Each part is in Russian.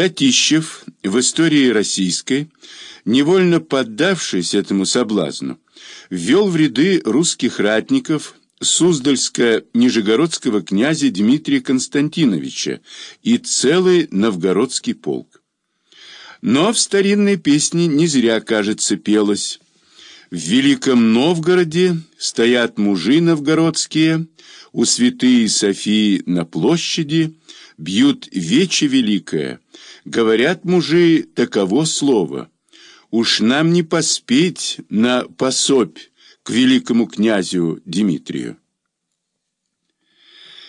Татищев в истории российской, невольно поддавшись этому соблазну, ввел в ряды русских ратников Суздальско-Нижегородского князя Дмитрия Константиновича и целый новгородский полк. Но в старинной песне не зря, кажется, пелось. В Великом Новгороде стоят мужи новгородские, у святые Софии на площади, бьют вече великое, говорят мужи таково слово. Уж нам не поспеть на пособь к великому князю Дмитрию.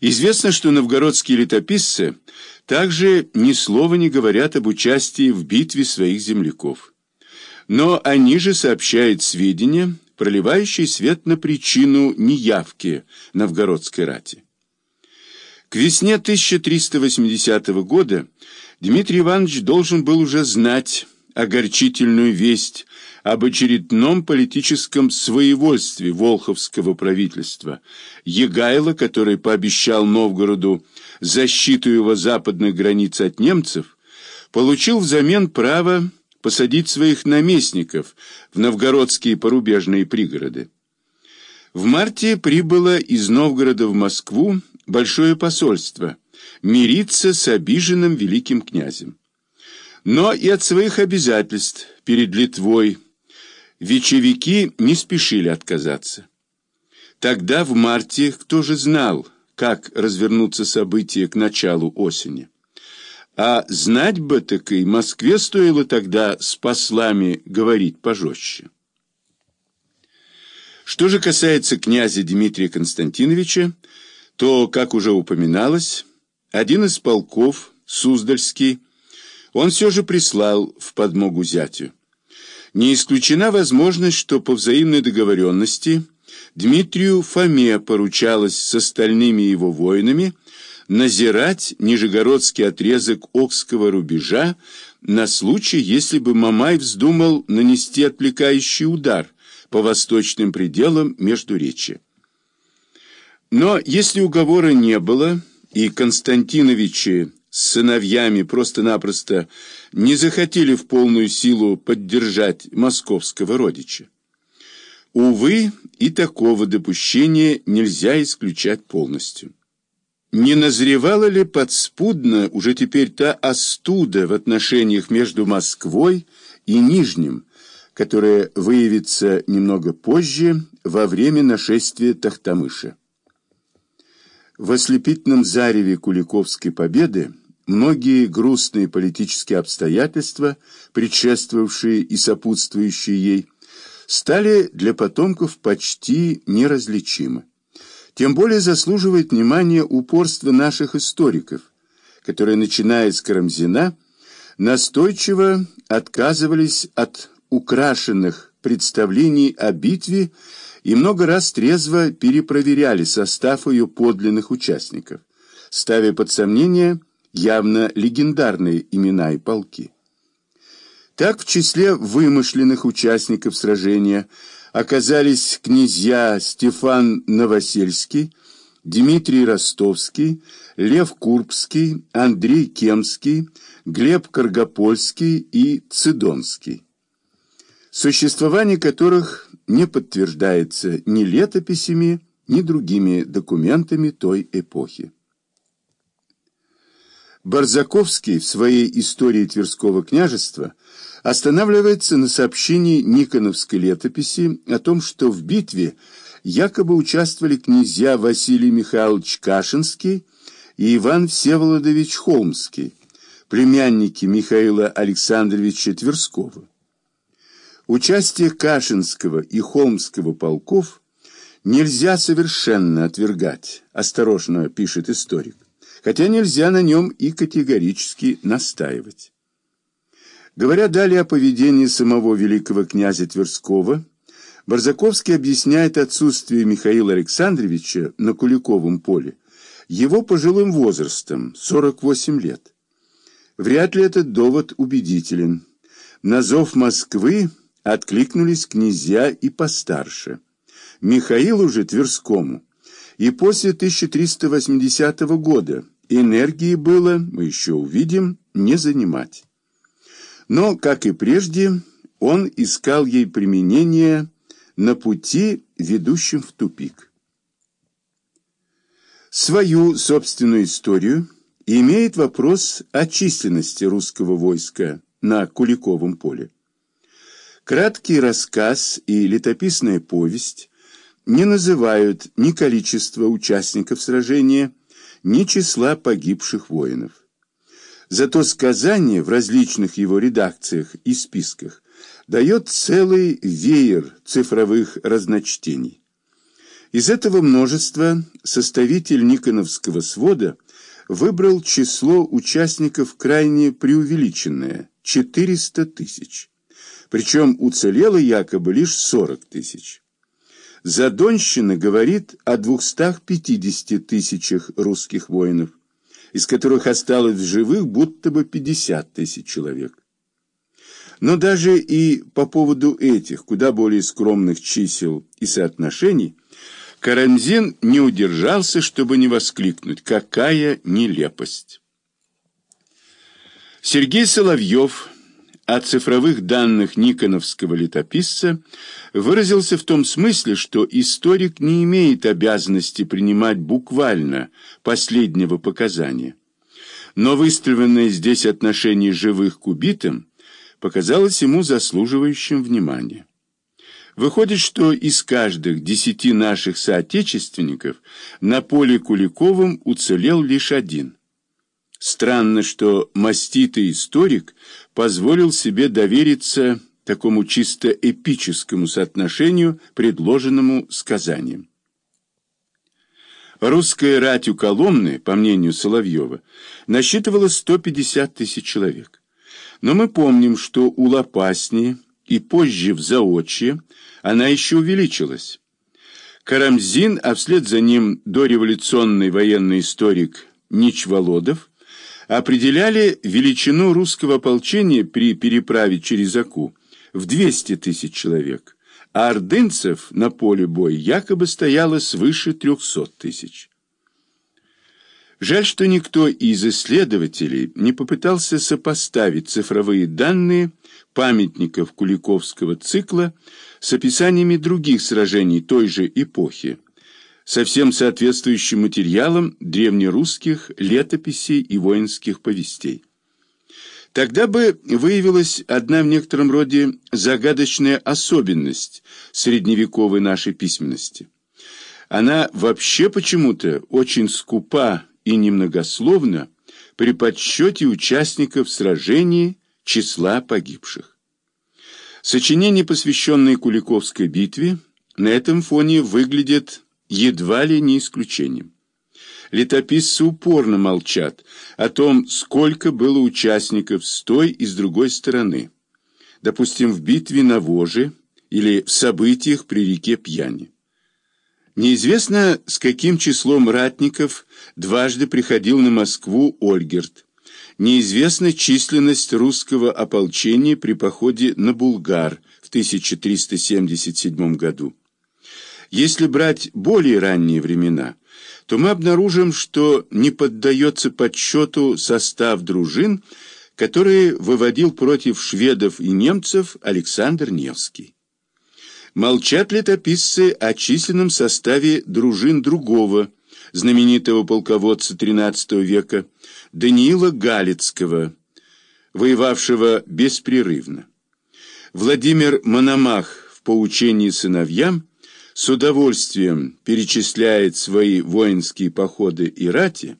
Известно, что новгородские летописцы также ни слова не говорят об участии в битве своих земляков. Но они же сообщают сведения, проливающие свет на причину неявки новгородской рати. К весне 1380 года Дмитрий Иванович должен был уже знать огорчительную весть об очередном политическом своевольстве волховского правительства. Егайло, который пообещал Новгороду защиту его западных границ от немцев, получил взамен право посадить своих наместников в новгородские порубежные пригороды. В марте прибыло из Новгорода в Москву большое посольство мириться с обиженным великим князем. Но и от своих обязательств перед Литвой вечевики не спешили отказаться. Тогда, в марте, кто же знал, как развернутся события к началу осени? А знать бы так и Москве стоило тогда с послами говорить пожестче. Что же касается князя Дмитрия Константиновича, то, как уже упоминалось, один из полков, Суздальский, он все же прислал в подмогу зятю. Не исключена возможность, что по взаимной договоренности Дмитрию Фоме поручалось с остальными его воинами назирать нижегородский отрезок Окского рубежа на случай, если бы Мамай вздумал нанести отвлекающий удар по восточным пределам Междуречия. Но если уговора не было, и Константиновичи с сыновьями просто-напросто не захотели в полную силу поддержать московского родича. Увы, и такого допущения нельзя исключать полностью. Не назревала ли подспудно уже теперь та остуда в отношениях между Москвой и Нижним, которая выявится немного позже во время нашествия Тахтамыша? В ослепительном зареве Куликовской победы Многие грустные политические обстоятельства, предшествовавшие и сопутствующие ей, стали для потомков почти неразличимы. Тем более заслуживает внимания упорство наших историков, которые, начиная с Карамзина, настойчиво отказывались от украшенных представлений о битве и много раз трезво перепроверяли состав ее подлинных участников, ставя под сомнение – явно легендарные имена и полки. Так в числе вымышленных участников сражения оказались князья Стефан Новосельский, Дмитрий Ростовский, Лев Курбский, Андрей Кемский, Глеб Каргопольский и Цидонский, существование которых не подтверждается ни летописями, ни другими документами той эпохи. Барзаковский в своей истории Тверского княжества останавливается на сообщении Никоновской летописи о том, что в битве якобы участвовали князья Василий Михайлович Кашинский и Иван Всеволодович Холмский, племянники Михаила Александровича Тверского. Участие Кашинского и Холмского полков нельзя совершенно отвергать, осторожно пишет историк хотя нельзя на нем и категорически настаивать. Говоря далее о поведении самого великого князя Тверского, Барзаковский объясняет отсутствие Михаила Александровича на Куликовом поле его пожилым возрастом, 48 лет. Вряд ли этот довод убедителен. На зов Москвы откликнулись князья и постарше. Михаилу же Тверскому и после 1380 года Энергии было, мы еще увидим, не занимать. Но, как и прежде, он искал ей применение на пути, ведущем в тупик. Свою собственную историю имеет вопрос о численности русского войска на Куликовом поле. Краткий рассказ и летописная повесть не называют ни количества участников сражения, ни числа погибших воинов. Зато сказание в различных его редакциях и списках дает целый веер цифровых разночтений. Из этого множества составитель Никоновского свода выбрал число участников крайне преувеличенное – 400 тысяч. Причем уцелело якобы лишь 40 тысяч. Задонщина говорит о 250 тысячах русских воинов, из которых осталось в живых будто бы 50 тысяч человек. Но даже и по поводу этих, куда более скромных чисел и соотношений, Карамзин не удержался, чтобы не воскликнуть «Какая нелепость!». Сергей Соловьев о цифровых данных никоновского летописца выразился в том смысле, что историк не имеет обязанности принимать буквально последнего показания. Но выставленное здесь отношение живых к убитым показалось ему заслуживающим внимания. Выходит, что из каждых десяти наших соотечественников на поле Куликовым уцелел лишь один – Странно, что маститый историк позволил себе довериться такому чисто эпическому соотношению, предложенному сказанием. Русская рать у Коломны, по мнению Соловьева, насчитывала 150 тысяч человек. Но мы помним, что у Лопасни и позже в Заочье она еще увеличилась. Карамзин, а вслед за ним дореволюционный военный историк Ничволодов, определяли величину русского ополчения при переправе через Аку в 200 тысяч человек, а ордынцев на поле боя якобы стояло свыше 300 тысяч. Жаль, что никто из исследователей не попытался сопоставить цифровые данные памятников Куликовского цикла с описаниями других сражений той же эпохи, со всем соответствующим материалом древнерусских летописей и воинских повестей. Тогда бы выявилась одна в некотором роде загадочная особенность средневековой нашей письменности. Она вообще почему-то очень скупа и немногословна при подсчете участников сражений числа погибших. Сочинения, посвященные Куликовской битве, на этом фоне выглядят едва ли не исключением. Летописцы упорно молчат о том, сколько было участников с той и с другой стороны, допустим, в битве на Воже или в событиях при реке Пьяни. Неизвестно, с каким числом ратников дважды приходил на Москву Ольгерт. Неизвестна численность русского ополчения при походе на Булгар в 1377 году. Если брать более ранние времена, то мы обнаружим, что не поддается подсчету состав дружин, которые выводил против шведов и немцев Александр Невский. Молчат летописцы о численном составе дружин другого, знаменитого полководца XIII века, Даниила Галицкого, воевавшего беспрерывно. Владимир Мономах в поучении сыновьям с удовольствием перечисляет свои воинские походы и рати,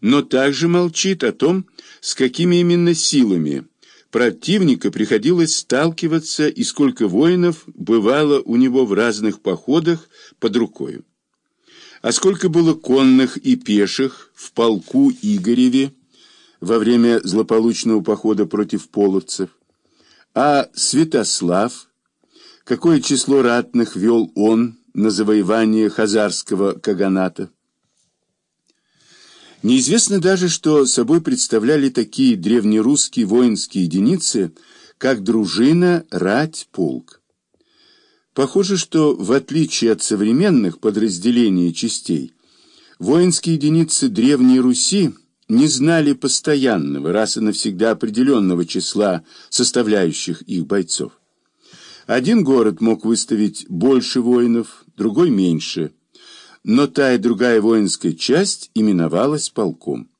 но также молчит о том, с какими именно силами противника приходилось сталкиваться и сколько воинов бывало у него в разных походах под рукою. А сколько было конных и пеших в полку Игореве во время злополучного похода против половцев, а Святослав – какое число ратных вел он на завоевание хазарского каганата. Неизвестно даже, что собой представляли такие древнерусские воинские единицы, как дружина, рать, полк. Похоже, что в отличие от современных подразделений частей, воинские единицы Древней Руси не знали постоянного, раз и навсегда определенного числа составляющих их бойцов. Один город мог выставить больше воинов, другой меньше, но та и другая воинская часть именовалась полком.